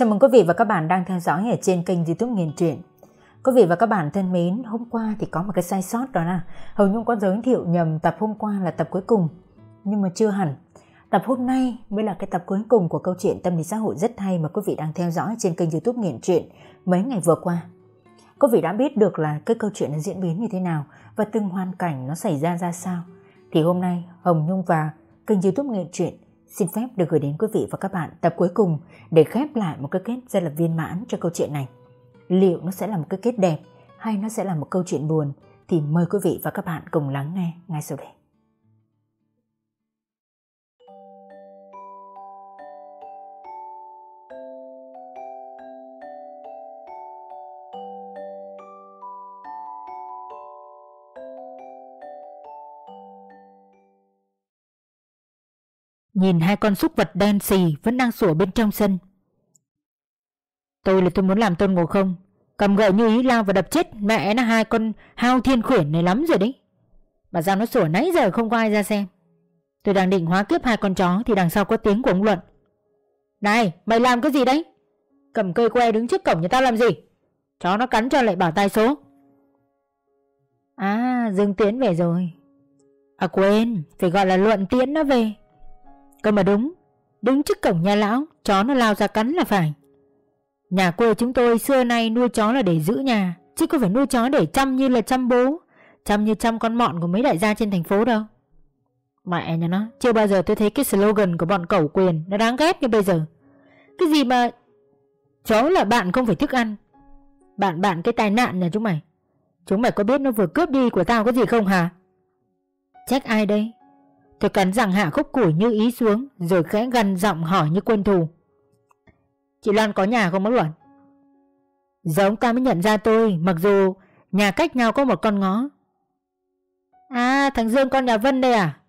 Chào mừng quý vị và các bạn đang theo dõi ở trên kênh youtube Nghiền Truyện. Quý vị và các bạn thân mến, hôm qua thì có một cái sai sót đó là Hầu Nhung có giới thiệu nhầm tập hôm qua là tập cuối cùng, nhưng mà chưa hẳn. Tập hôm nay mới là cái tập cuối cùng của câu chuyện tâm lý xã hội rất hay mà quý vị đang theo dõi trên kênh youtube Nghiền Truyện mấy ngày vừa qua. Quý vị đã biết được là cái câu chuyện nó diễn biến như thế nào và từng hoàn cảnh nó xảy ra ra sao. Thì hôm nay Hồng Nhung và kênh youtube Nghiền Truyện xin phép được gửi đến quý vị và các bạn tập cuối cùng để khép lại một cái kết rất là viên mãn cho câu chuyện này. Liệu nó sẽ là một cái kết đẹp hay nó sẽ là một câu chuyện buồn thì mời quý vị và các bạn cùng lắng nghe ngay sau đây. Nhìn hai con súc vật đen xì vẫn đang sủa bên trong sân. Tôi là tôi muốn làm tôn ngộ không? Cầm gậy như ý lao và đập chết mẹ nó hai con hao thiên khuyển này lắm rồi đấy. Mà sao nó sủa nãy giờ không có ai ra xem? Tôi đang định hóa kiếp hai con chó Thì đằng sau có tiếng của ông Luận. Này, mày làm cái gì đấy? Cầm cây que đứng trước cổng nhà tao làm gì? Chó nó cắn cho lại bảo tai số. À Dương Tiến về rồi. À quên, Phải gọi là Luận Tiến nó về. Cơ mà đúng, Đứng trước cổng nhà lão, Chó nó lao ra cắn là phải. Nhà quê chúng tôi xưa nay nuôi chó là để giữ nhà, Chứ không phải nuôi chó để chăm như là chăm bố, Chăm như chăm con mọn của mấy đại gia trên thành phố đâu. Mẹ nhà nó, Chưa bao giờ tôi thấy cái slogan của bọn cẩu quyền Nó đáng ghét như bây giờ. Cái gì mà Chó là bạn không phải thức ăn. Bạn bạn cái tai nạn nhà chúng mày. Chúng mày có biết nó vừa cướp đi của tao có gì không hả? Trách ai đây? Tôi cắn răng hạ khúc củi như ý xuống, Rồi khẽ gần giọng hỏi như quân thù. Chị Loan có nhà không bác Luận? Giờ ông ta mới nhận ra tôi, Mặc dù nhà cách nhau có một con ngó. À thằng Dương con nhà Vân đây à?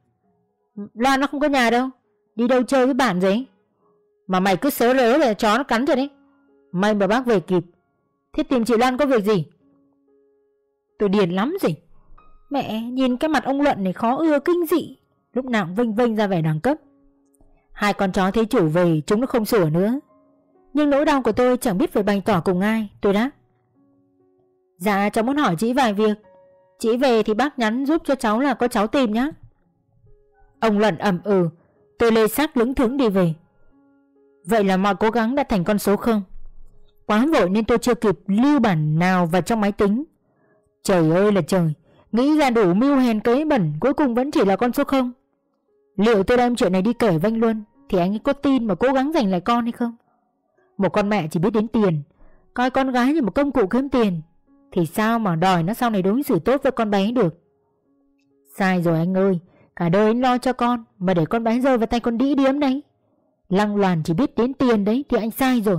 Loan nó không có nhà đâu, Đi đâu chơi với bạn gì Mà mày cứ sớ lớ là chó nó cắn rồi đấy. May mà bác về kịp. Thế tìm chị Loan có việc gì? Tôi điền lắm gì Mẹ, nhìn cái mặt ông Luận này khó ưa, kinh dị. Lúc nào cũng vinh vinh ra vẻ đẳng cấp. Hai con chó thấy chủ về, Chúng nó không sửa nữa. Nhưng nỗi đau của tôi chẳng biết phải bày tỏ cùng ai, Tôi đáp. Dạ cháu muốn hỏi chị vài việc. Chị về thì bác nhắn giúp cho cháu là có cháu tìm nhé Ông luận ẩm ừ Tôi lê xác lững thững đi về. Vậy là mọi cố gắng đã thành con số không? Quá vội nên tôi chưa kịp lưu bản nào vào trong máy tính. Trời ơi là trời, Nghĩ ra đủ mưu hèn kế bẩn, Cuối cùng vẫn chỉ là con số không? Liệu tôi đem chuyện này đi kể với anh Luân Thì anh ấy có tin mà cố gắng giành lại con hay không? Một con mẹ chỉ biết đến tiền, Coi con gái như một công cụ kiếm tiền, Thì sao mà đòi nó sau này đối xử tốt với con bé được? Sai rồi anh ơi, Cả đời anh lo cho con Mà để con bé rơi vào tay con đĩ điếm đấy. Lăng loàn chỉ biết đến tiền đấy Thì anh sai rồi.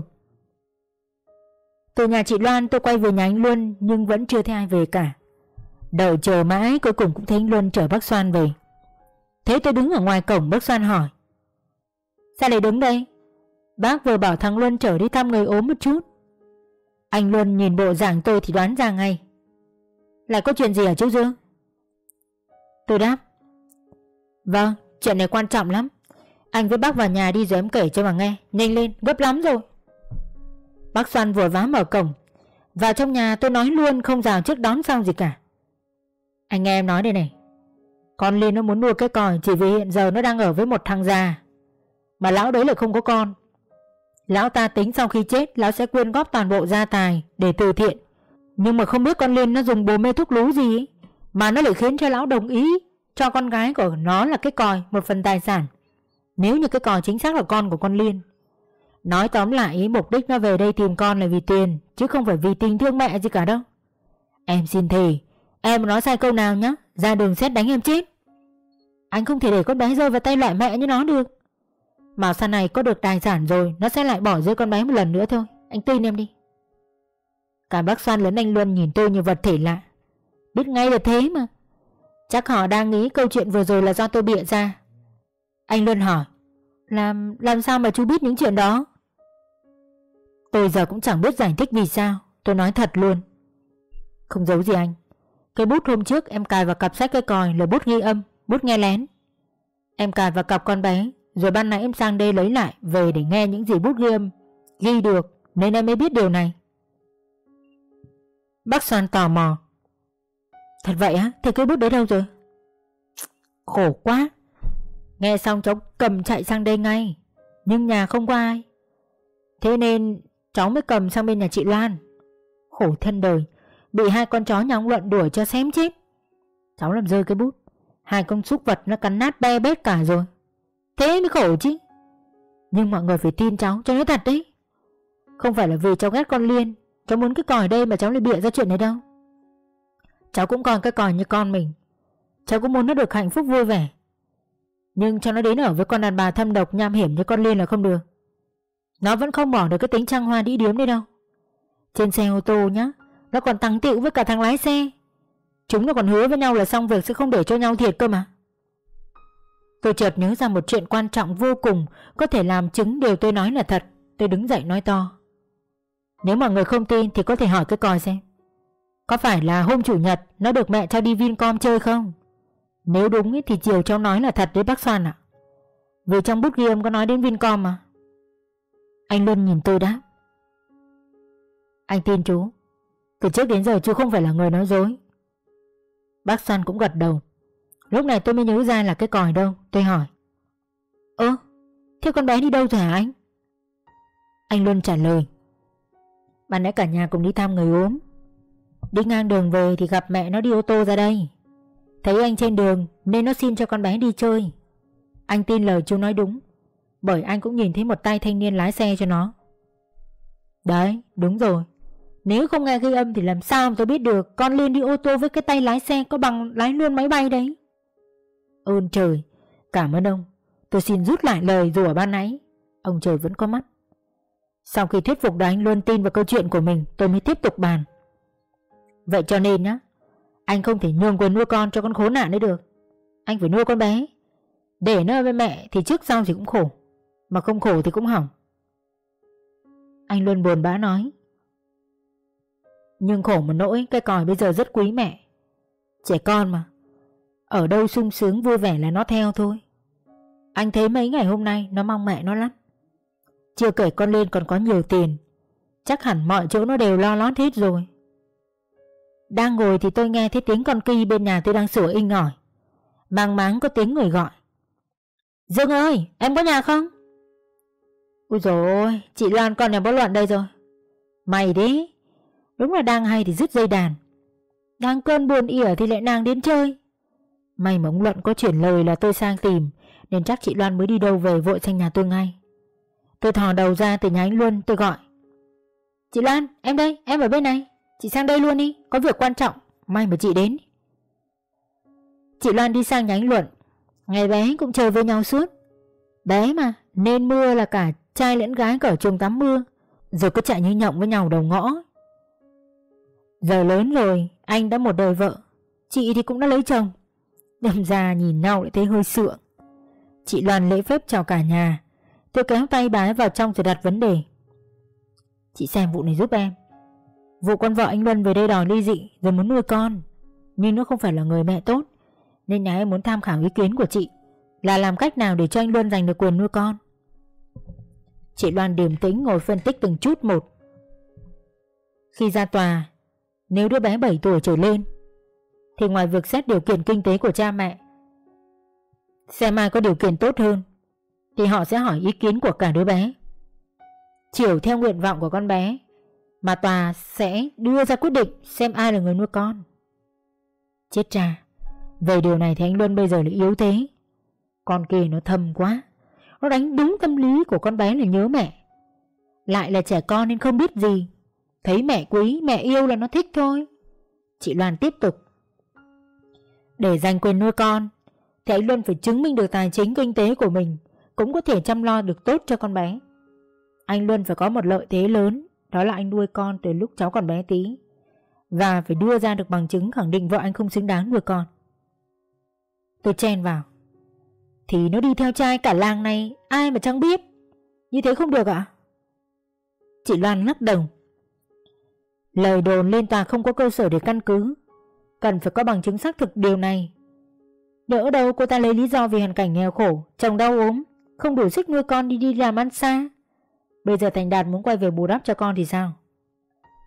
Từ nhà chị Loan tôi quay về nhà anh Luân Nhưng vẫn chưa thấy ai về cả. Đợi chờ mãi cuối cùng cũng thấy anh Luân chở bác Soan về. Thế tôi đứng ở ngoài cổng bác Soan hỏi. Sao lại đứng đây? Bác vừa bảo thằng Luân trở đi thăm người ốm một chút. Anh Luân nhìn bộ dạng tôi thì đoán ra ngay. Lại có chuyện gì ở chú Dương? Tôi đáp. Vâng chuyện này quan trọng lắm. Anh với bác vào nhà đi rồi em kể cho mà nghe. Nhanh lên, gấp lắm rồi. Bác Soan vội vã mở cổng. Vào trong nhà tôi nói luôn không rào trước đón xong gì cả. Anh nghe em nói đây này con Liên nó muốn nuôi cái còi chỉ vì hiện giờ nó đang ở với một thằng già. Mà lão đấy lại không có con. Lão ta tính sau khi chết lão sẽ quyên góp toàn bộ gia tài để từ thiện. Nhưng mà không biết con Liên nó dùng bồ mê thuốc lú gì ấy, mà nó lại khiến cho lão đồng ý cho con gái của nó là cái còi một phần tài sản. Nếu như cái còi chính xác là con của con Liên. Nói tóm lại ý mục đích nó về đây tìm con là vì tiền chứ không phải vì tình thương mẹ gì cả đâu. Em xin thề, em nói sai câu nào nhá, ra đường xét đánh em chết. Anh không thể để con bé rơi vào tay loại mẹ như nó được. Mà sau này có được tài sản rồi, Nó sẽ lại bỏ rơi con bé một lần nữa thôi. Anh tin em đi. Cả bác Soan lớn anh Luân nhìn tôi như vật thể lạ. Biết ngay là thế mà. Chắc họ đang nghĩ câu chuyện vừa rồi là do tôi bịa ra. Anh Luân hỏi, Làm làm sao mà chú biết những chuyện đó? Tôi giờ cũng chẳng biết giải thích vì sao. Tôi nói thật luôn. Không giấu gì anh. Cái bút hôm trước em cài vào cặp sách cái còi là bút ghi âm. Bút nghe lén. Em cài vào cặp con bé, Rồi ban nãy em sang đây lấy lại Về để nghe những gì bút ghi âm. Ghi được, nên em mới biết điều này. Bác Soan tò mò. Thật vậy á? Thế cái bút đấy đâu rồi? Khổ quá. Nghe xong cháu cầm chạy sang đây ngay, Nhưng nhà không có ai. Thế nên cháu mới cầm sang bên nhà chị Loan. Khổ thân đời, Bị hai con chó nhà ông Luận đuổi cho xém chết Cháu làm rơi cái bút. Hai con súc vật nó cắn nát be bét cả rồi. Thế mới khổ chứ. Nhưng mọi người phải tin cháu cho nó thật đấy. Không phải là vì cháu ghét con Liên, Cháu muốn cái còi đây mà cháu lại bịa ra chuyện này đâu. Cháu cũng còn cái còi như con mình. Cháu cũng muốn nó được hạnh phúc vui vẻ. Nhưng cho nó đến ở với con đàn bà thâm độc, nham hiểm như con Liên là không được. Nó vẫn không bỏ được cái tính trăng hoa đĩ điếm đấy đâu. Trên xe ô tô nhá, Nó còn tăng tiệu với cả thằng lái xe. Chúng nó còn hứa với nhau là xong việc sẽ không để cho nhau thiệt cơ mà. Tôi chợt nhớ ra một chuyện quan trọng vô cùng, Có thể làm chứng điều tôi nói là thật. Tôi đứng dậy nói to. Nếu mọi người không tin thì có thể hỏi cái còi xem. Có phải là hôm chủ nhật Nó được mẹ cho đi Vincom chơi không? Nếu đúng thì chiều cháu nói là thật đấy bác Soan ạ. Vì trong bút ghi âm có nói đến Vincom mà. Anh Luân nhìn tôi đáp. Anh tin chú. Từ trước đến giờ chú không phải là người nói dối. Bác San cũng gật đầu. Lúc này tôi mới nhớ ra là cái còi đâu, Tôi hỏi. Ơ, thế con bé đi đâu rồi hả anh? Anh Luân trả lời. Bạn nãy cả nhà cùng đi thăm người ốm. Đi ngang đường về thì gặp mẹ nó đi ô tô ra đây. Thấy anh trên đường Nên nó xin cho con bé đi chơi. Anh tin lời chú nói đúng, Bởi anh cũng nhìn thấy một tay thanh niên lái xe cho nó. Đấy, đúng rồi. Nếu không nghe ghi âm thì làm sao mà tôi biết được Con Liên đi ô tô với cái tay lái xe Có bằng lái luôn máy bay đấy Ơn trời, cảm ơn ông. Tôi xin rút lại lời dù ở ban nãy. Ông trời vẫn có mắt. Sau khi thuyết phục được anh luôn tin vào câu chuyện của mình, tôi mới tiếp tục bàn. Vậy cho nên nhá, anh không thể nhường quyền nuôi con cho con khốn nạn đấy được. Anh phải nuôi con bé. Để nó với mẹ thì trước sau thì cũng khổ. Mà không khổ thì cũng hỏng. Anh luôn buồn bã nói. Nhưng khổ một nỗi, cái còi bây giờ rất quý mẹ. Trẻ con mà. Ở đâu sung sướng vui vẻ là nó theo thôi. Anh thấy mấy ngày hôm nay Nó mong mẹ nó lắm. Chưa kể con lên còn có nhiều tiền, Chắc hẳn mọi chỗ nó đều lo lót hết rồi. Đang ngồi thì tôi nghe thấy tiếng con kỳ bên nhà tôi đang sủa inh ỏi. Mang máng có tiếng người gọi. Dương ơi, em có nhà không? Ôi dồi ôi, Chị Loan con nhà bó loạn đây rồi. Mày đấy Đúng là đang hay thì dứt dây đàn. Đang cơn buồn ỉa thì lại nàng đến chơi. May mà ông Luận có chuyển lời là tôi sang tìm, Nên chắc chị Loan mới đi đâu về vội sang nhà tôi ngay. Tôi thò đầu ra từ nhà anh Luân, tôi gọi. Chị Loan, em đây, em ở bên này. Chị sang đây luôn đi, có việc quan trọng, May mà chị đến. Chị Loan đi sang nhà anh Luận. Ngày bé cũng chơi với nhau suốt. Bé mà, nên mưa là cả trai lẫn gái cởi chuồng tắm mưa Rồi cứ chạy như nhộng với nhau đầu ngõ. Giờ lớn rồi, Anh đã một đời vợ. Chị thì cũng đã lấy chồng. Đâm ra nhìn nhau lại thấy hơi sượng. Chị Loan lễ phép chào cả nhà. Tôi kéo tay bà ấy vào trong rồi đặt vấn đề. Chị xem vụ này giúp em. Vụ con vợ anh Luân về đây đòi ly dị Rồi muốn nuôi con. Nhưng nó không phải là người mẹ tốt, Nên nhà em muốn tham khảo ý kiến của chị Là làm cách nào để cho anh Luân giành được quyền nuôi con. Chị Loan điềm tĩnh ngồi phân tích từng chút một. Khi ra tòa nếu đứa bé 7 tuổi trở lên, thì ngoài việc xét điều kiện kinh tế của cha mẹ, Xem ai có điều kiện tốt hơn, Thì họ sẽ hỏi ý kiến của cả đứa bé. Chiều theo nguyện vọng của con bé, Mà tòa sẽ đưa ra quyết định Xem ai là người nuôi con. Chết cha, Về điều này thì anh Luân bây giờ lại yếu thế. Con kia nó thâm quá, Nó đánh đúng tâm lý của con bé là nhớ mẹ. Lại là trẻ con nên không biết gì. Thấy mẹ quý, mẹ yêu là nó thích thôi. Chị Loan tiếp tục. Để giành quyền nuôi con Thì anh Luân phải chứng minh được tài chính kinh tế của mình Cũng có thể chăm lo được tốt cho con bé. Anh Luân phải có một lợi thế lớn Đó là anh nuôi con từ lúc cháu còn bé tí Và phải đưa ra được bằng chứng khẳng định vợ anh không xứng đáng nuôi con. Tôi chen vào. Thì nó đi theo trai cả làng này Ai mà chẳng biết? Như thế không được ạ. Chị Loan lắc đầu. Lời đồn lên tòa không có cơ sở để căn cứ. Cần phải có bằng chứng xác thực điều này. Đỡ đâu cô ta lấy lý do vì hoàn cảnh nghèo khổ, Chồng đau ốm, Không đủ sức nuôi con đi đi làm ăn xa. Bây giờ Thành Đạt muốn quay về bù đắp cho con thì sao?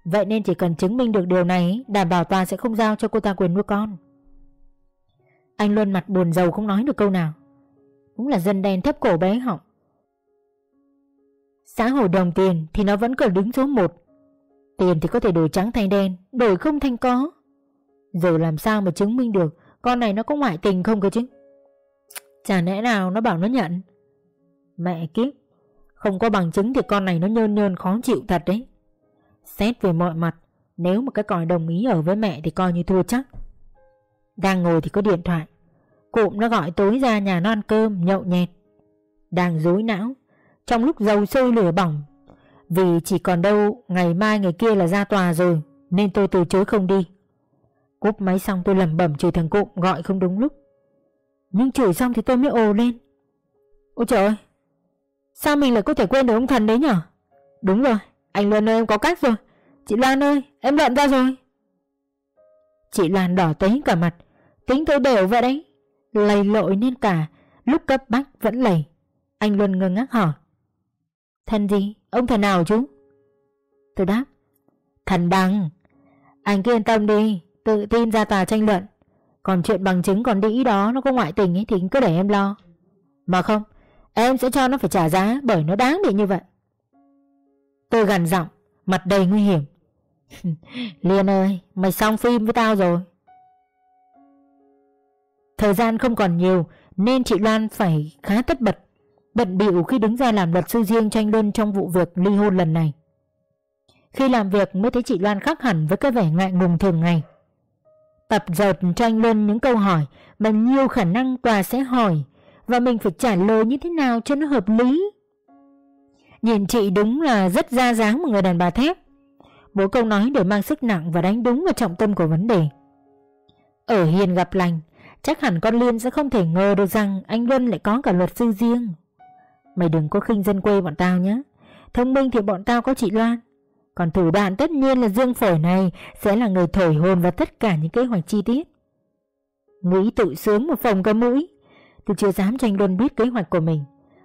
Vậy nên chỉ cần chứng minh được điều này, Đảm bảo tòa sẽ không giao cho cô ta quyền nuôi con. Anh Luân mặt buồn rầu không nói được câu nào. Cũng là dân đen thấp cổ bé họng. Xã hội đồng tiền thì nó vẫn còn đứng số 1 Tiền thì có thể đổi trắng thành đen, Đổi không thành có. Giờ làm sao mà chứng minh được Con này nó có ngoại tình không cơ chứ? Chả lẽ nào nó bảo nó nhận? Mẹ kiếp, Không có bằng chứng thì con này nó nhơn nhơn khó chịu thật đấy. Xét về mọi mặt, Nếu mà cái còi đồng ý ở với mẹ thì coi như thua chắc. Đang ngồi thì có điện thoại. Cụm nó gọi tối ra nhà nó ăn cơm, nhậu nhẹt. Đang dối não, Trong lúc dầu sôi lửa bỏng vì chỉ còn đâu, ngày mai ngày kia là ra tòa rồi, Nên tôi từ chối không đi. Cúp máy xong tôi lầm bẩm chửi thằng cụm gọi không đúng lúc. Nhưng chửi xong thì tôi mới ồ lên. Ôi trời ơi, Sao mình lại có thể quên được ông thần đấy nhở? Đúng rồi, Anh Luân ơi, em có cách rồi. Chị Loan ơi, em luận ra rồi. Chị Loan đỏ tấy cả mặt, Tính tôi đều vậy đấy. Lầy lội nên cả, Lúc cấp bách vẫn lầy. Anh Luân ngơ ngác hỏi. Thần gì? Ông thần nào chú? Tôi đáp Thần đăng. Anh cứ yên tâm đi, Tự tin ra tòa tranh luận. Còn chuyện bằng chứng còn đĩ đó, Nó có ngoại tình ấy thì cứ để em lo. Mà không, Em sẽ cho nó phải trả giá Bởi nó đáng bị như vậy. Tôi gằn giọng, Mặt đầy nguy hiểm. Liên ơi, Mày xong phim với tao rồi. Thời gian không còn nhiều, Nên chị Loan phải khá tất bật Bận bịu khi đứng ra làm luật sư riêng tranh luân trong vụ việc ly hôn lần này Khi làm việc mới thấy chị Loan khác hẳn với cái vẻ ngại ngùng thường ngày Tập dợt tranh luân những câu hỏi mà nhiều khả năng tòa sẽ hỏi và mình phải trả lời như thế nào cho nó hợp lý. Nhìn chị đúng là rất ra dáng một người đàn bà thép. Mỗi câu nói đều mang sức nặng và đánh đúng vào trọng tâm của vấn đề. Ở hiền gặp lành, chắc hẳn con Liên sẽ không thể ngờ được rằng anh Luân lại có cả luật sư riêng. Mày đừng có khinh dân quê bọn tao nhé. Thông minh thì bọn tao có chị Loan. Còn thủ đoạn tất nhiên là Dương Phổi này sẽ là người thổi hồn vào tất cả những kế hoạch chi tiết. Nghĩ tự sướng một phòng cái mũi. Tôi chưa dám cho anh Luân biết kế hoạch của mình,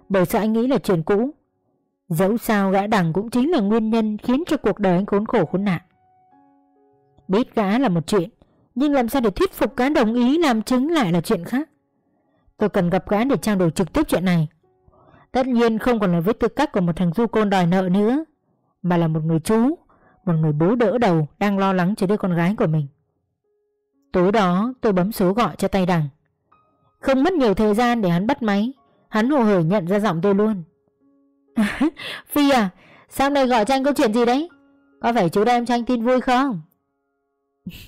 Bởi sợ anh nghĩ là chuyện cũ Dẫu sao gã đằng cũng chính là nguyên nhân Khiến cho cuộc đời anh khốn khổ khốn nạn Biết gã là một chuyện, Nhưng làm sao để thuyết phục gã đồng ý Làm chứng lại là chuyện khác Tôi cần gặp gã để trao đổi trực tiếp chuyện này Tất nhiên không còn là với tư cách Của một thằng du côn đòi nợ nữa, Mà là một người chú, Một người bố đỡ đầu Đang lo lắng cho đứa con gái của mình. Tối đó tôi bấm số gọi cho tay đằng. Không mất nhiều thời gian để hắn bắt máy, Hắn hồ hởi nhận ra giọng tôi luôn. Phi à Sao nay gọi cho anh có chuyện gì đấy? Có phải chú đem cho anh tin vui không?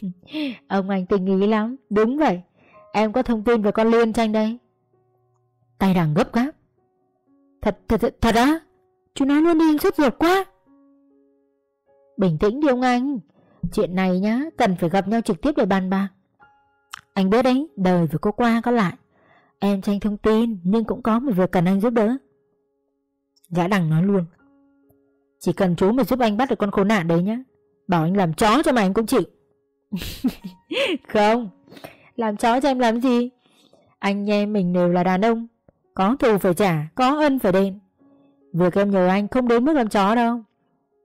Ông anh tình ý lắm, Đúng vậy. Em có thông tin về con Liên cho anh đây Tay đằng gấp gáp. Thật thật thật, thật á? Chú nói luôn đi anh sốt ruột quá. Bình tĩnh đi ông anh. Chuyện này nhá Cần phải gặp nhau trực tiếp để bàn bạc. Anh biết đấy Đời vừa có qua có lại. Em tranh thông tin nhưng cũng có một việc cần anh giúp đỡ. Gã đằng nói luôn. Chỉ cần chú mà giúp anh bắt được con khốn nạn đấy nhá Bảo anh làm chó cho mà anh cũng chịu. Không Làm chó cho em làm gì? Anh em mình đều là đàn ông. Có thù phải trả, Có ân phải đền. Việc em nhờ anh không đến mức làm chó đâu.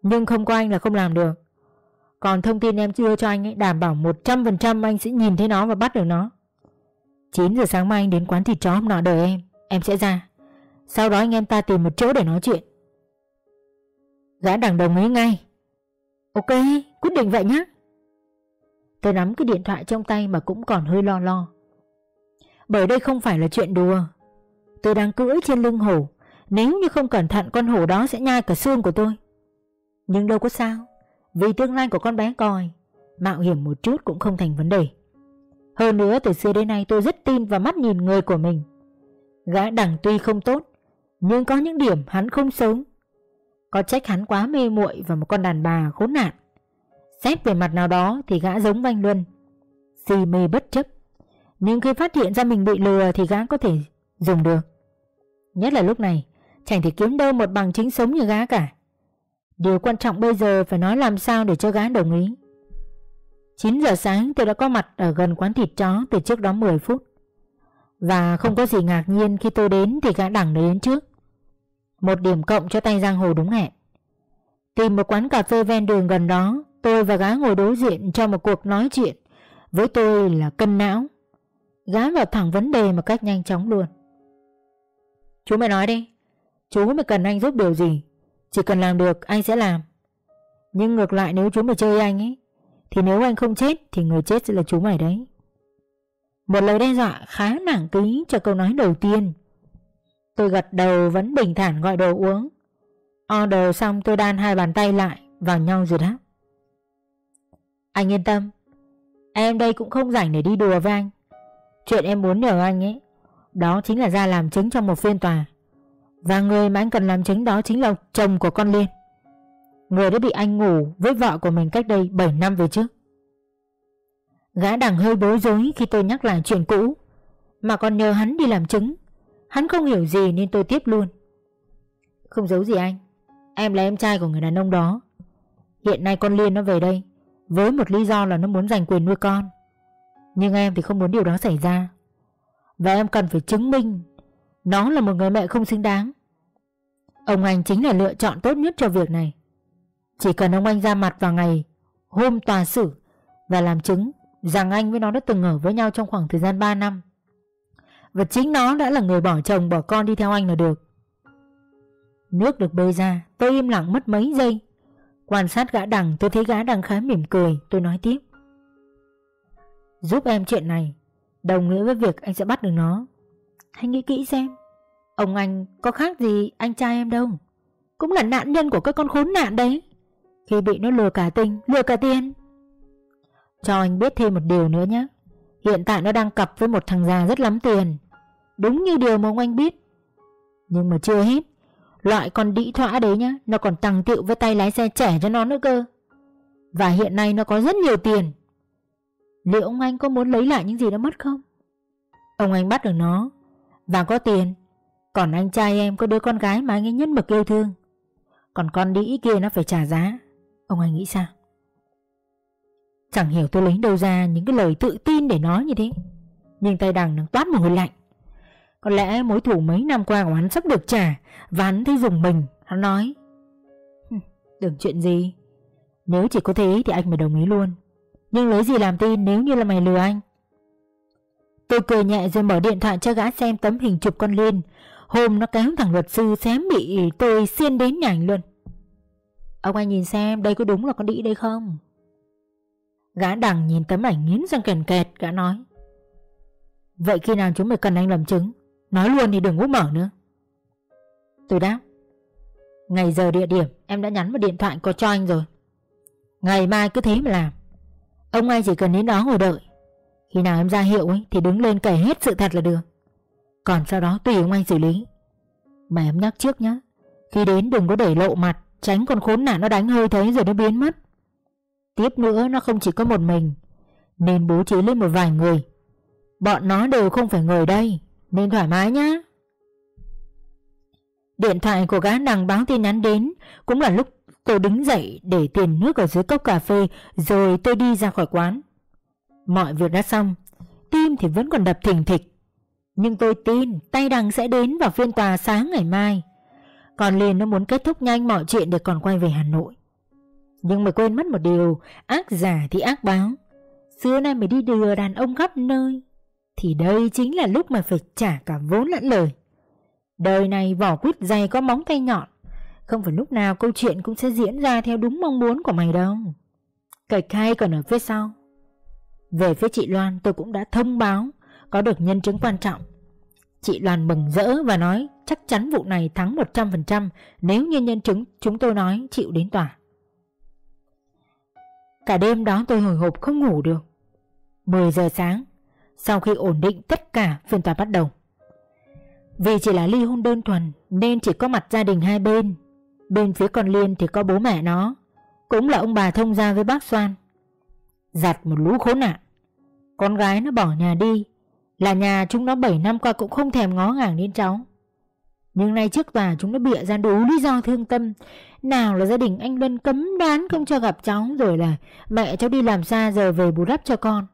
Nhưng không có anh là không làm được. Còn thông tin em đưa cho anh ấy Đảm bảo 100% anh sẽ nhìn thấy nó và bắt được nó. 9 giờ sáng mai anh đến quán thịt chó hôm nọ đợi em Em sẽ ra. Sau đó anh em ta tìm một chỗ để nói chuyện. Gã đằng đồng ý ngay. Ok, quyết định vậy nhé Tôi nắm cái điện thoại trong tay mà cũng còn hơi lo lo. Bởi đây không phải là chuyện đùa. Tôi đang cưỡi trên lưng hổ Nếu như không cẩn thận con hổ đó sẽ nhai cả xương của tôi Nhưng đâu có sao Vì tương lai của con bé coi Mạo hiểm một chút cũng không thành vấn đề hơn nữa từ xưa đến nay tôi rất tin vào mắt nhìn người của mình. Gã đẳng tuy không tốt, nhưng có những điểm hắn không xấu. Có trách hắn quá mê muội và một con đàn bà khốn nạn. Xét về mặt nào đó thì gã giống Vanh Luân. Si mê bất chấp. Nhưng khi phát hiện ra mình bị lừa thì gã có thể dùng được. Nhất là lúc này, chẳng thể kiếm đâu một bằng chứng sống như gã cả. Điều quan trọng bây giờ phải nói làm sao để cho gã đồng ý. 9 giờ sáng tôi đã có mặt ở gần quán thịt chó từ trước đó 10 phút. Và không có gì ngạc nhiên khi tôi đến thì gã đẳng đến trước. Một điểm cộng cho tay giang hồ đúng hẹn Tìm một quán cà phê ven đường gần đó Tôi và gã ngồi đối diện cho một cuộc nói chuyện Với tôi là cân não gã vào thẳng vấn đề một cách nhanh chóng luôn Chú mày nói đi. Chú mày cần anh giúp điều gì? Chỉ cần làm được, anh sẽ làm. Nhưng ngược lại, nếu chú mày chơi anh ấy, Thì nếu anh không chết, Thì người chết sẽ là chú mày đấy. Một lời đe dọa khá nặng ký cho câu nói đầu tiên. Tôi gật đầu vẫn bình thản gọi đồ uống. Order xong, tôi đan hai bàn tay lại, Vào nhau rồi đáp. Anh yên tâm. Em đây cũng không rảnh để đi đùa với anh. Chuyện em muốn nhờ anh ấy đó chính là ra làm chứng trong một phiên tòa. Và người mà anh cần làm chứng đó chính là chồng của con Liên. Người đã bị anh ngủ với vợ của mình cách đây 7 năm về trước. Gã đằng hơi bối rối khi tôi nhắc lại chuyện cũ. Mà còn nhờ hắn đi làm chứng. Hắn không hiểu gì nên tôi tiếp luôn. Không giấu gì anh. Em là em trai của người đàn ông đó. Hiện nay con Liên nó về đây Với một lý do là nó muốn giành quyền nuôi con. Nhưng em thì không muốn điều đó xảy ra. Và em cần phải chứng minh Nó là một người mẹ không xứng đáng. Ông anh chính là lựa chọn tốt nhất cho việc này. Chỉ cần ông anh ra mặt vào ngày Hôm tòa xử Và làm chứng rằng anh với nó đã từng ở với nhau trong khoảng thời gian 3 năm. Và chính nó đã là người bỏ chồng bỏ con đi theo anh là được. Nước được bơi ra, Tôi im lặng mất mấy giây. Quan sát gã đằng, tôi thấy gã đằng khá mỉm cười, Tôi nói tiếp. Giúp em chuyện này Đồng nghĩa với việc anh sẽ bắt được nó. Hãy nghĩ kỹ xem, Ông anh có khác gì anh trai em đâu. Cũng là nạn nhân của các con khốn nạn đấy. Khi bị nó lừa cả tình, Lừa cả tiền. Cho anh biết thêm một điều nữa nhé. Hiện tại nó đang cặp với một thằng già rất lắm tiền. Đúng như điều mà ông anh biết. Nhưng mà chưa hết, Loại con đĩ thỏa đấy nhá, Nó còn tăng tiệu với tay lái xe trẻ cho nó nữa cơ. Và hiện nay nó có rất nhiều tiền. Liệu ông anh có muốn lấy lại những gì đã mất không? Ông anh bắt được nó. Và có tiền. Còn anh trai em có đứa con gái mà anh ấy nhất mực yêu thương. Còn con đĩ kia nó phải trả giá. Ông anh nghĩ sao? Chẳng hiểu tôi lấy đâu ra những cái lời tự tin để nói như thế. Nhưng tay đằng đang toát một người lạnh. Có lẽ mối thủ mấy năm qua của hắn sắp được trả Và hắn thấy dùng mình. Hắn nói Đừng chuyện gì. Nếu chỉ có thế thì anh mới đồng ý luôn. Nhưng lấy gì làm tin nếu như là mày lừa anh? Tôi cười nhẹ rồi mở điện thoại cho gã xem tấm hình chụp con Liên. Hôm nó kéo thằng luật sư xém bị tôi xiên đến nhảnh luôn. Ông anh nhìn xem, đây có đúng là con đĩ đây không? Gã đằng nhìn tấm ảnh nghiến răng kèn kẹt, Gã nói. Vậy khi nào chúng mày cần anh làm chứng? Nói luôn thì đừng úp mở nữa. Tôi đáp. Ngày giờ địa điểm, em đã nhắn vào điện thoại có cho anh rồi. Ngày mai cứ thế mà làm. Ông ai chỉ cần đến đó ngồi đợi. Khi nào em ra hiệu ấy, Thì đứng lên kể hết sự thật là được. Còn sau đó tùy ông anh xử lý. Mà em nhắc trước nhá, Khi đến đừng có để lộ mặt, Tránh con khốn nạn nó đánh hơi thấy rồi nó biến mất. Tiếp nữa, nó không chỉ có một mình, Nên bố trí lên một vài người. Bọn nó đều không phải người đây, nên thoải mái nhá. Điện thoại của gã nàng báo tin nhắn đến, Cũng là lúc tôi đứng dậy để tiền nước ở dưới cốc cà phê Rồi tôi đi ra khỏi quán. Mọi việc đã xong Tim thì vẫn còn đập thình thịch. Nhưng tôi tin tay đằng sẽ đến vào phiên tòa sáng ngày mai. Còn liền nó muốn kết thúc nhanh mọi chuyện để còn quay về Hà Nội. Nhưng mày quên mất một điều Ác giả thì ác báo. Xưa nay mày đi đưa đàn ông khắp nơi thì đây chính là lúc mà phải trả cả vốn lẫn lời. Đời này vỏ quýt dày có móng tay nhọn, không phải lúc nào câu chuyện cũng sẽ diễn ra theo đúng mong muốn của mày đâu. Cạch khai còn ở phía sau. Về phía chị Loan, tôi cũng đã thông báo, có được nhân chứng quan trọng. Chị Loan mừng rỡ và nói, chắc chắn vụ này thắng 100% nếu như nhân chứng chúng tôi nói chịu đến tòa. Cả đêm đó tôi hồi hộp không ngủ được. 10 giờ sáng, sau khi ổn định tất cả, phiên tòa bắt đầu. Vì chỉ là ly hôn đơn thuần, nên chỉ có mặt gia đình hai bên. Bên phía con Liên thì có bố mẹ nó, cũng là ông bà thông gia với bác Soan. Giặt một lũ khốn nạn. Con gái nó bỏ nhà đi, là nhà chúng nó 7 năm qua cũng không thèm ngó ngàng đến cháu. Nhưng nay trước tòa chúng nó bịa ra đủ lý do thương tâm Nào là gia đình anh Luân cấm đoán không cho gặp cháu Rồi là mẹ cháu đi làm xa giờ về bù đắp cho con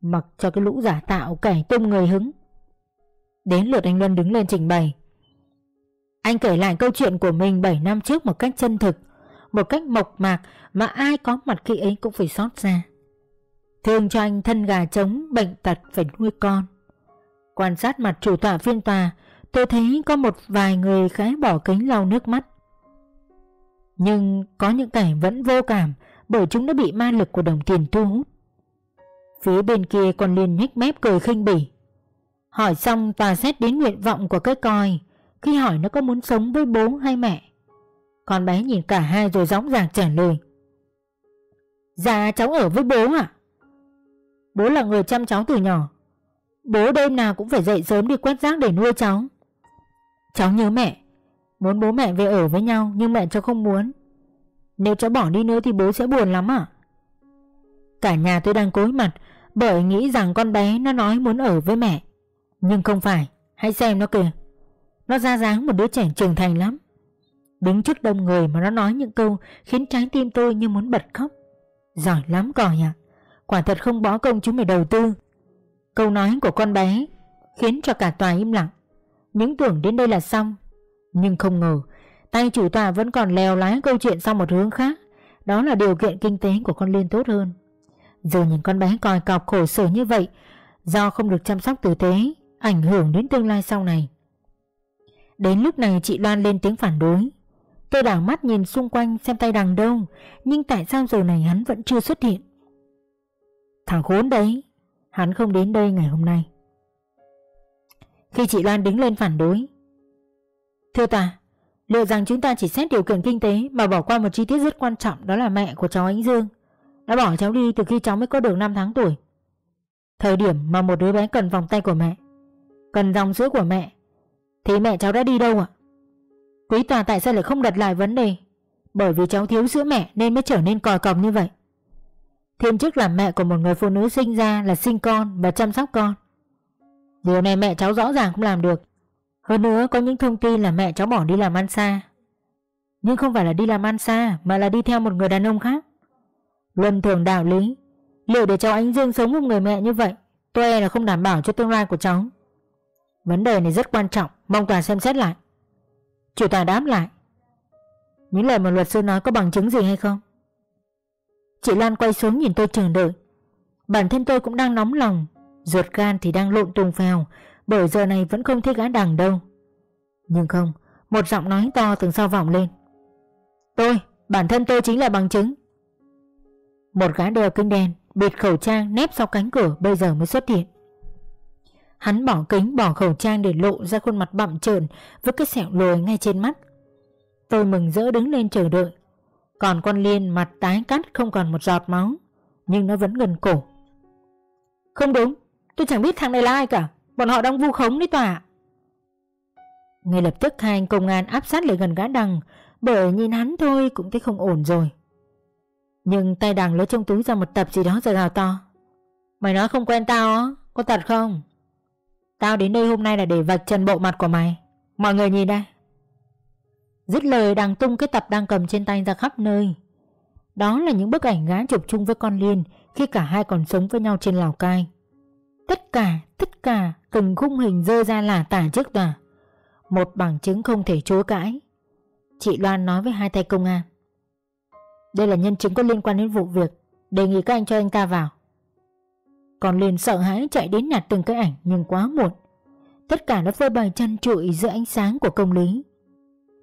Mặc cho cái lũ giả tạo kẻ tung người hứng Đến lượt anh Luân đứng lên trình bày anh kể lại câu chuyện của mình 7 năm trước một cách chân thực, một cách mộc mạc mà ai có mặt khi ấy cũng phải xót ra. Thương cho anh thân gà trống, bệnh tật phải nuôi con. Quan sát mặt chủ tọa phiên tòa, tôi thấy có một vài người khẽ bỏ kính lau nước mắt. Nhưng có những kẻ vẫn vô cảm bởi chúng đã bị ma lực của đồng tiền thu hút. Phía bên kia còn liền nhếch mép cười khinh bỉ. Hỏi xong tòa xét đến nguyện vọng của cái coi khi hỏi nó có muốn sống với bố hay mẹ. Con bé nhìn cả hai rồi gióng giạc trả lời. Dạ cháu ở với bố à? Bố là người chăm cháu từ nhỏ. Bố đêm nào cũng phải dậy sớm đi quét rác để nuôi cháu. Cháu nhớ mẹ, muốn bố mẹ về ở với nhau nhưng mẹ cháu không muốn. Nếu cháu bỏ đi nữa thì bố sẽ buồn lắm à? Cả nhà tôi đang cối mặt bởi nghĩ rằng con bé nó nói muốn ở với mẹ. Nhưng không phải, hãy xem nó kìa. Nó ra dáng một đứa trẻ trưởng thành lắm. Đứng trước đông người mà nó nói những câu khiến trái tim tôi như muốn bật khóc. Giỏi lắm còi à. Quả thật không bó công chúng mày đầu tư. Câu nói của con bé khiến cho cả tòa im lặng. Những tưởng đến đây là xong. Nhưng không ngờ, tay chủ tòa vẫn còn lèo lái câu chuyện sang một hướng khác. Đó là điều kiện kinh tế của con Liên tốt hơn. Giờ nhìn con bé còi cọc khổ sở như vậy, do không được chăm sóc tử tế, ảnh hưởng đến tương lai sau này. Đến lúc này chị Loan lên tiếng phản đối. Tôi đảo mắt nhìn xung quanh xem tay đằng đâu, nhưng tại sao giờ này hắn vẫn chưa xuất hiện? Thằng khốn đấy, hắn không đến đây ngày hôm nay. Khi chị Loan đứng lên phản đối. Thưa ta, liệu rằng chúng ta chỉ xét điều kiện kinh tế mà bỏ qua một chi tiết rất quan trọng đó là mẹ của cháu Ánh Dương đã bỏ cháu đi từ khi cháu mới có được 5 tháng tuổi. Thời điểm mà một đứa bé cần vòng tay của mẹ, cần dòng sữa của mẹ, thì mẹ cháu đã đi đâu ạ? Quý tòa tại sao lại không đặt lại vấn đề? Bởi vì cháu thiếu sữa mẹ nên mới trở nên còi cọc như vậy. Thiên chức làm mẹ của một người phụ nữ sinh ra là sinh con và chăm sóc con. Điều này mẹ cháu rõ ràng không làm được. Hơn nữa, có những thông tin là mẹ cháu bỏ đi làm ăn xa. Nhưng không phải là đi làm ăn xa, mà là đi theo một người đàn ông khác. Luân thường đạo lý, Liệu để cháu Ánh Dương sống một người mẹ như vậy, Tôi e là không đảm bảo cho tương lai của cháu Vấn đề này rất quan trọng Mong tòa xem xét lại. Chủ tòa đáp lại. Những lời mà luật sư nói có bằng chứng gì hay không? Chị Lan quay xuống nhìn tôi chờ đợi. Bản thân tôi cũng đang nóng lòng. Ruột gan thì đang lộn tung phèo Bởi giờ này vẫn không thấy gã đằng đâu. Nhưng không Một giọng nói to từ sau vọng lên. Tôi, bản thân tôi chính là bằng chứng. Một gã đeo kính đen Bịt khẩu trang nép sau cánh cửa Bây giờ mới xuất hiện. Hắn bỏ kính, bỏ khẩu trang để lộ ra khuôn mặt bặm trợn Với cái sẹo lồi ngay trên mắt. Tôi mừng rỡ đứng lên chờ đợi. Còn con Liên mặt tái cắt không còn một giọt máu, Nhưng nó vẫn gần cổ. Không đúng, Tôi chẳng biết thằng này là ai cả. Bọn họ đang vu khống đấy tòa. Ngay lập tức hai anh công an áp sát lại gần gã đằng, Bởi nhìn hắn thôi cũng thấy không ổn rồi. Nhưng tay đằng lấy trong túi ra một tập gì đó rồi gào to, Mày nói không quen tao á, Có thật không? Tao đến đây hôm nay là để vạch trần bộ mặt của mày. Mọi người nhìn đây. Dứt lời đằng tung cái tập đang cầm trên tay ra khắp nơi. Đó là những bức ảnh gã chụp chung với con Liên Khi cả hai còn sống với nhau trên Lào Cai. Tất cả, tất cả từng khung hình rơi ra là tả trước tòa. Một bằng chứng không thể chối cãi. Chị Loan nói với hai tay công an. Đây là nhân chứng có liên quan đến vụ việc. Đề nghị các anh cho anh ta vào. Còn liền sợ hãi chạy đến nhặt từng cái ảnh Nhưng quá muộn. Tất cả đã phơi bày chăn trụi giữa ánh sáng của công lý.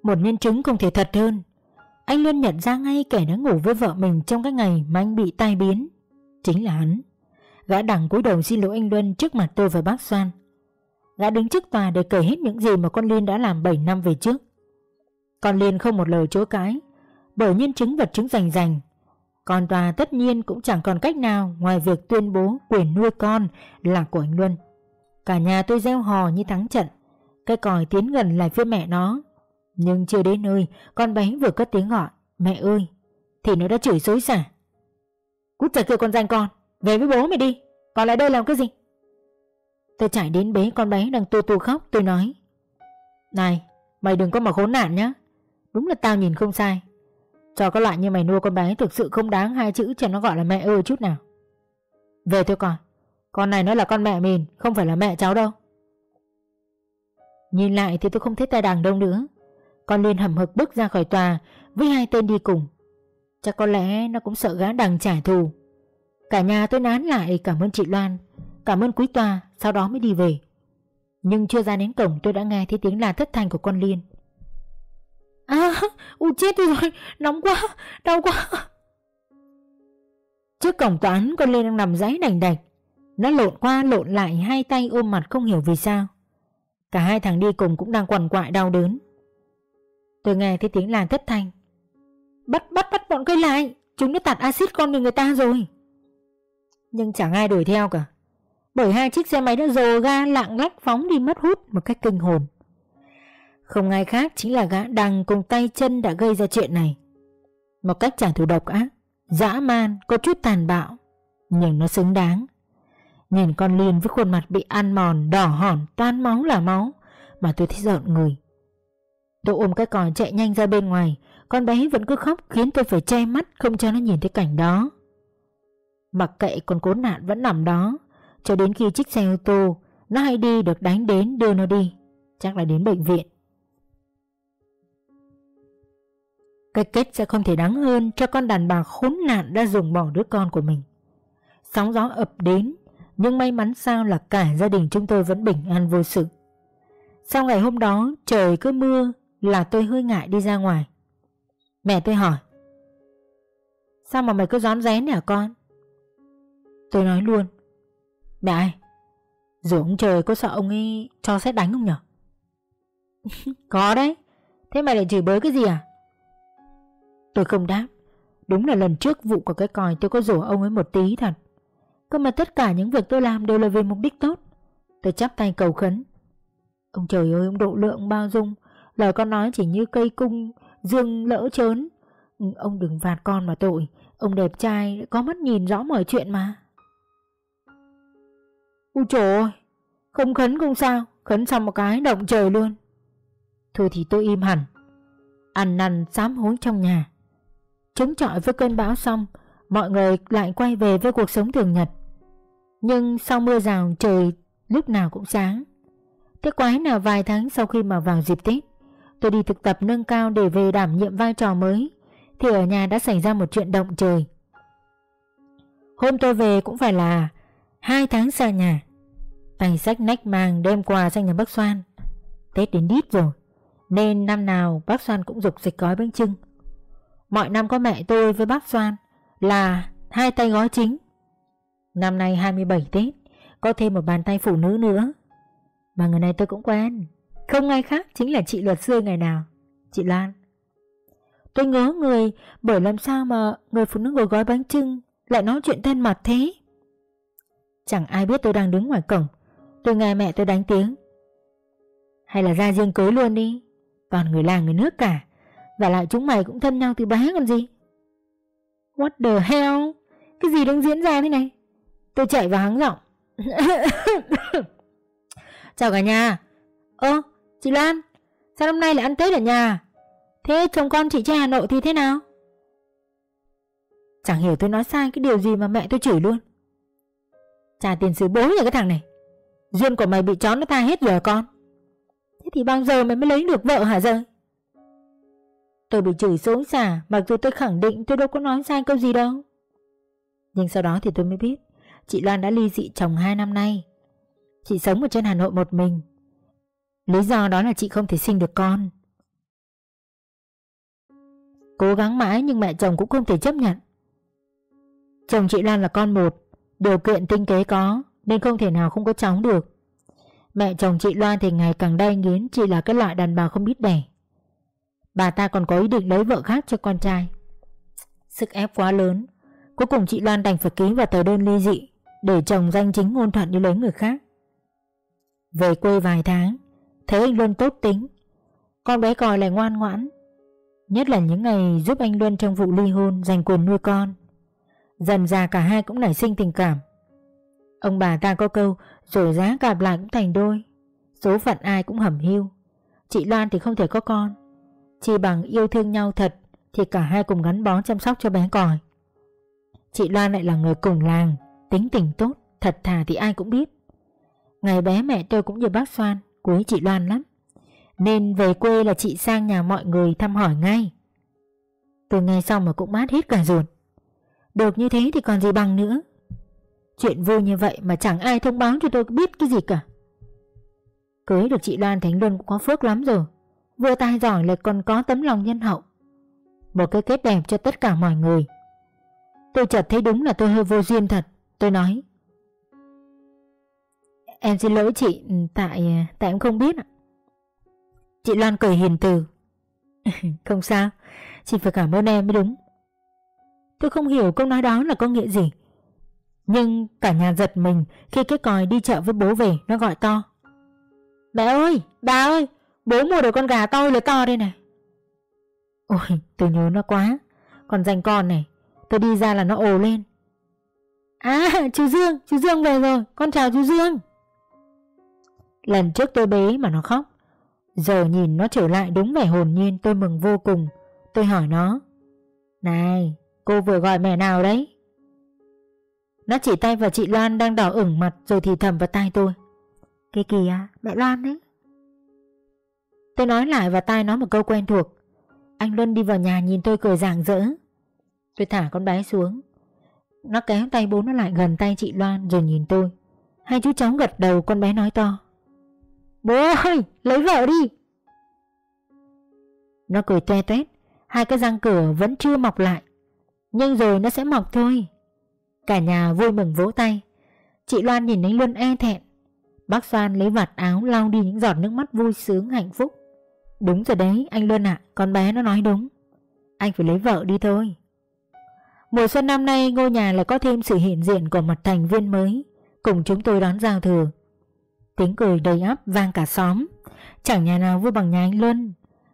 Một nhân chứng không thể thật hơn. Anh luôn nhận ra ngay kẻ đã ngủ với vợ mình Trong cái ngày mà anh bị tai biến. Chính là hắn. Gã đằng cúi đầu xin lỗi anh Luân trước mặt tôi và bác Soan. Gã đứng trước tòa để kể hết những gì mà con Liên đã làm 7 năm về trước. Con Liên không một lời chối cãi, bởi nhân chứng vật chứng rành rành. Còn tòa tất nhiên cũng chẳng còn cách nào ngoài việc tuyên bố quyền nuôi con là của anh Luân. Cả nhà tôi gieo hò như thắng trận. Cái còi tiến gần lại phía mẹ nó. Nhưng chưa đến nơi, con bé vừa cất tiếng gọi. Mẹ ơi! Thì nó đã chửi xối xả. Cút ra kia con danh con. Về với bố mày đi. Còn lại đây làm cái gì? Tôi chạy đến bế con bé đang tu tu khóc. Tôi nói. Này, mày đừng có mà khốn nạn nhá. Đúng là tao nhìn không sai. Cho các loại như mày nuôi con bé thực sự không đáng hai chữ cho nó gọi là mẹ ơi chút nào. Về thôi con. Con này nó là con mẹ mình, không phải là mẹ cháu đâu. Nhìn lại thì tôi không thấy tay đằng đâu nữa. Con Liên hầm hực bước ra khỏi tòa với hai tên đi cùng. Chắc có lẽ nó cũng sợ gã đằng trả thù. Cả nhà tôi nán lại cảm ơn chị Loan, cảm ơn quý tòa, sau đó mới đi về. Nhưng chưa ra đến cổng tôi đã nghe thấy tiếng là thất thanh của con Liên. À, u chết đi rồi, nóng quá, đau quá. Trước cổng toán con lê đang nằm giấy đành đạch. Nó lộn qua lộn lại hai tay ôm mặt không hiểu vì sao. Cả hai thằng đi cùng cũng đang quằn quại đau đớn. Tôi nghe thấy tiếng là thất thanh. Bắt bắt bắt bọn cây lại, chúng đã tạt axit con người người ta rồi. Nhưng chẳng ai đuổi theo cả. Bởi hai chiếc xe máy đã dồ ga lạng lách phóng đi mất hút một cách kinh hồn. Không ai khác chính là gã đằng cùng tay chân đã gây ra chuyện này. Một cách trả thù độc ác, dã man, có chút tàn bạo, nhưng nó xứng đáng. Nhìn con Liên với khuôn mặt bị ăn mòn, đỏ hỏn, toan máu là máu, mà tôi thấy giận người. Tôi ôm cái còi chạy nhanh ra bên ngoài, con bé vẫn cứ khóc khiến tôi phải che mắt không cho nó nhìn thấy cảnh đó. Mặc kệ con cố nạn vẫn nằm đó, cho đến khi chiếc xe ô tô nó hay đi được đánh đến đưa nó đi, chắc là đến bệnh viện. Cái kết sẽ không thể đáng hơn cho con đàn bà khốn nạn đã dùng bỏ đứa con của mình. Sóng gió ập đến, nhưng may mắn sao là cả gia đình chúng tôi vẫn bình an vô sự. Sau ngày hôm đó trời cứ mưa là tôi hơi ngại đi ra ngoài. Mẹ tôi hỏi Sao mà mày cứ gión rén hả con? Tôi nói luôn Mẹ ơi Dù ông trời có sợ ông ấy cho xét đánh không nhở? có đấy Thế mày lại chửi bới cái gì à? Tôi không đáp. Đúng là lần trước vụ của cái còi tôi có rủ ông ấy một tí thật. Cơ mà tất cả những việc tôi làm đều là vì mục đích tốt. Tôi chắp tay cầu khấn. Ông trời ơi, ông độ lượng bao dung. Lời con nói chỉ như cây cung, Dương lỡ trớn. Ừ, ông đừng phạt con mà tội. Ông đẹp trai, có mắt nhìn rõ mọi chuyện mà. Ôi trời ơi, Không khấn không sao. Khấn xong một cái, động trời luôn. Thôi thì tôi im hẳn. Ăn năn sám hối trong nhà. Chống chọi với cơn bão xong, Mọi người lại quay về với cuộc sống thường nhật. Nhưng sau mưa rào, trời lúc nào cũng sáng. Thế quái nào vài tháng sau khi mà vào dịp Tết, Tôi đi thực tập nâng cao để về đảm nhiệm vai trò mới, Thì ở nhà đã xảy ra một chuyện động trời. Hôm tôi về cũng phải là Hai tháng xa nhà. Tay sách nách mang đem quà sang nhà bác Soan. Tết đến đít rồi, Nên năm nào bác Soan cũng dục dịch gói bánh trưng Mọi năm có mẹ tôi với bác Soan Là hai tay gói chính Năm nay 27 Tết, Có thêm một bàn tay phụ nữ nữa Mà người này tôi cũng quen, Không ai khác chính là chị luật sư ngày nào, Chị Lan Tôi ngớ người, bởi làm sao mà người phụ nữ ngồi gói bánh trưng lại nói chuyện thân mật thế. Chẳng ai biết tôi đang đứng ngoài cổng. Tôi nghe mẹ tôi đánh tiếng. Hay là ra riêng cưới luôn đi. Toàn người làng người nước cả. Và lại chúng mày cũng thân nhau từ bé còn gì. What the hell? Cái gì đang diễn ra thế này? Tôi chạy vào hắng giọng. Chào cả nhà. Ơ, chị Lan, sao năm nay lại ăn Tết ở nhà? Thế chồng con chị trai Hà Nội thì thế nào? Chẳng hiểu tôi nói sai cái điều gì mà mẹ tôi chửi luôn. Trả tiền sứ bố nhà cái thằng này. Duyên của mày bị chó nó ta hết rồi con. Thế thì bao giờ mày mới lấy được vợ hả rơi? Tôi bị chửi xấu xả mặc dù tôi khẳng định tôi đâu có nói sai câu gì đâu. Nhưng sau đó thì tôi mới biết chị Loan đã ly dị chồng 2 năm nay. Chị sống ở trên Hà Nội một mình. Lý do đó là chị không thể sinh được con. Cố gắng mãi nhưng mẹ chồng cũng không thể chấp nhận. Chồng chị Lan là con một, điều kiện tinh kế có nên không thể nào không có cháu được. Mẹ chồng chị Loan thì ngày càng đai nghiến chị là cái loại đàn bà không biết đẻ. Bà ta còn có ý định lấy vợ khác cho con trai. Sức ép quá lớn, cuối cùng chị Loan đành phải ký vào tờ đơn ly dị để chồng danh chính ngôn thuận đi lấy người khác. Về quê vài tháng, thấy anh Luân tốt tính, con bé còi lại ngoan ngoãn. Nhất là những ngày giúp anh Luân trong vụ ly hôn giành quyền nuôi con. Dần già cả hai cũng nảy sinh tình cảm. Ông bà ta có câu rồi giá gặp lại cũng thành đôi. Số phận ai cũng hẩm hiu. Chị Loan thì không thể có con. Chỉ bằng yêu thương nhau thật thì cả hai cùng gắn bó chăm sóc cho bé còi. Chị Loan lại là người cùng làng, tính tình tốt, thật thà thì ai cũng biết. Ngày bé mẹ tôi cũng như bác Soan, quý chị Loan lắm. Nên về quê là chị sang nhà mọi người thăm hỏi ngay Tôi nghe xong mà cũng mát hết cả ruột Được như thế thì còn gì bằng nữa Chuyện vui như vậy mà chẳng ai thông báo cho tôi biết cái gì cả Cưới được chị Loan Thánh Luân cũng có phước lắm rồi Vừa tài giỏi lại còn có tấm lòng nhân hậu. Một cái kết đẹp cho tất cả mọi người. Tôi chợt thấy đúng là tôi hơi vô duyên thật, Tôi nói. Em xin lỗi chị, Tại tại em không biết ạ. Chị Loan cười hiền từ. Không sao, Chị phải cảm ơn em mới đúng. Tôi không hiểu câu nói đó là có nghĩa gì. Nhưng cả nhà giật mình Khi cái còi đi chợ với bố về, Nó gọi to. Mẹ ơi, bà ơi! Bố mua được con gà to lấy to đây này. Ôi tôi nhớ nó quá. Còn dành con này Tôi đi ra là nó ồ lên. À chú Dương Chú Dương về rồi. Con chào chú Dương. Lần trước tôi bế mà nó khóc Giờ nhìn nó trở lại đúng vẻ hồn nhiên tôi mừng vô cùng. Tôi hỏi nó Này cô vừa gọi mẹ nào đấy? Nó chỉ tay vào chị Loan đang đỏ ửng mặt rồi thì thầm vào tai tôi. Cái kìa mẹ Loan đấy Tôi nói lại vào tai nó một câu quen thuộc. Anh Luân đi vào nhà nhìn tôi cười rạng rỡ. Tôi thả con bé xuống. Nó kéo tay bố nó lại gần tay chị Loan rồi nhìn tôi. Hai chú cháu gật đầu, con bé nói to. Bố ơi, lấy vợ đi. Nó cười toe toét. Hai cái răng cửa vẫn chưa mọc lại. Nhưng rồi nó sẽ mọc thôi. Cả nhà vui mừng vỗ tay. Chị Loan nhìn anh Luân e thẹn. Bác Soan lấy vạt áo lau đi những giọt nước mắt vui sướng hạnh phúc. Đúng rồi đấy, anh Luân ạ, Con bé nó nói đúng. Anh phải lấy vợ đi thôi. Mùa xuân năm nay, ngôi nhà lại có thêm sự hiện diện của một thành viên mới. Cùng chúng tôi đón giao thừa. Tiếng cười đầy áp vang cả xóm. Chẳng nhà nào vui bằng nhà anh Luân.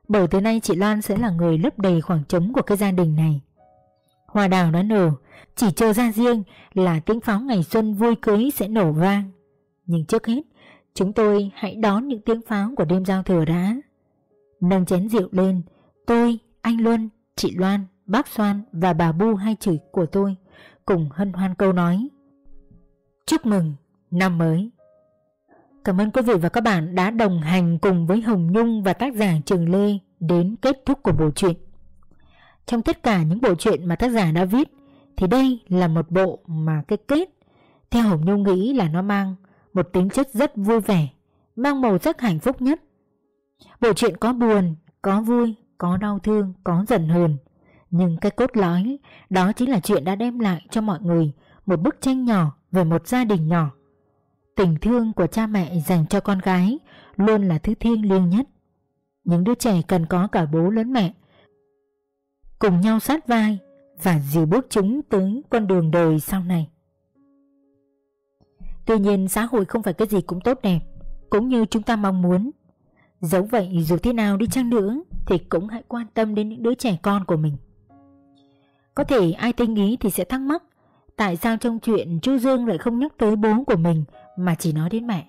Bởi từ nay chị Loan sẽ là người lấp đầy khoảng trống của cái gia đình này. Hoa đào đã nở, Chỉ chờ ra riêng là tiếng pháo ngày xuân vui cưới sẽ nổ vang. Nhưng trước hết, Chúng tôi hãy đón những tiếng pháo của đêm giao thừa đã. Nâng chén rượu lên Tôi, anh Luân, chị Loan, bác Soan và bà Bu hai chửi của tôi Cùng hân hoan câu nói Chúc mừng năm mới Cảm ơn quý vị và các bạn đã đồng hành cùng với Hồng Nhung và tác giả Trường Lê đến kết thúc của bộ truyện. Trong tất cả những bộ truyện mà tác giả đã viết thì đây là một bộ mà cái kết theo Hồng Nhung nghĩ là nó mang một tính chất rất vui vẻ, mang màu sắc hạnh phúc nhất. Bộ truyện có buồn, có vui, có đau thương, có giận hờn. Nhưng cái cốt lõi đó chính là chuyện đã đem lại cho mọi người một bức tranh nhỏ về một gia đình nhỏ Tình thương của cha mẹ dành cho con gái luôn là thứ thiêng liêng nhất. Những đứa trẻ cần có cả bố lẫn mẹ. Cùng nhau sát vai và dìu bước chúng tới con đường đời sau này. Tuy nhiên xã hội không phải cái gì cũng tốt đẹp, cũng như chúng ta mong muốn. Dẫu vậy, dù thế nào đi chăng nữa, thì cũng hãy quan tâm đến những đứa trẻ con của mình. Có thể ai tinh ý thì sẽ thắc mắc, Tại sao trong chuyện chú Dương lại không nhắc tới bố của mình mà chỉ nói đến mẹ?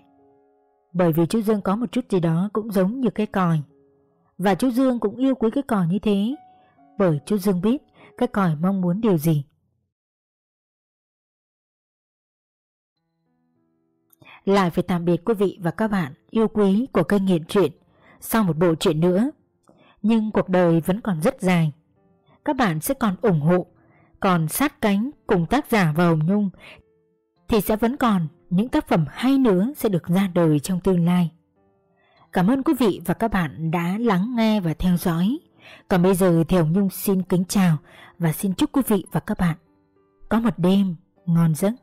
Bởi vì chú Dương có một chút gì đó cũng giống như cái còi. Và chú Dương cũng yêu quý cái còi như thế, bởi chú Dương biết cái còi mong muốn điều gì. Lại phải tạm biệt quý vị và các bạn yêu quý của kênh Nghiện Truyện sau một bộ truyện nữa. Nhưng cuộc đời vẫn còn rất dài. Các bạn sẽ còn ủng hộ, còn sát cánh cùng tác giả và Hồng Nhung thì sẽ vẫn còn những tác phẩm hay nữa sẽ được ra đời trong tương lai. Cảm ơn quý vị và các bạn đã lắng nghe và theo dõi. Còn bây giờ thì Hồng Nhung xin kính chào và xin chúc quý vị và các bạn có một đêm ngon giấc.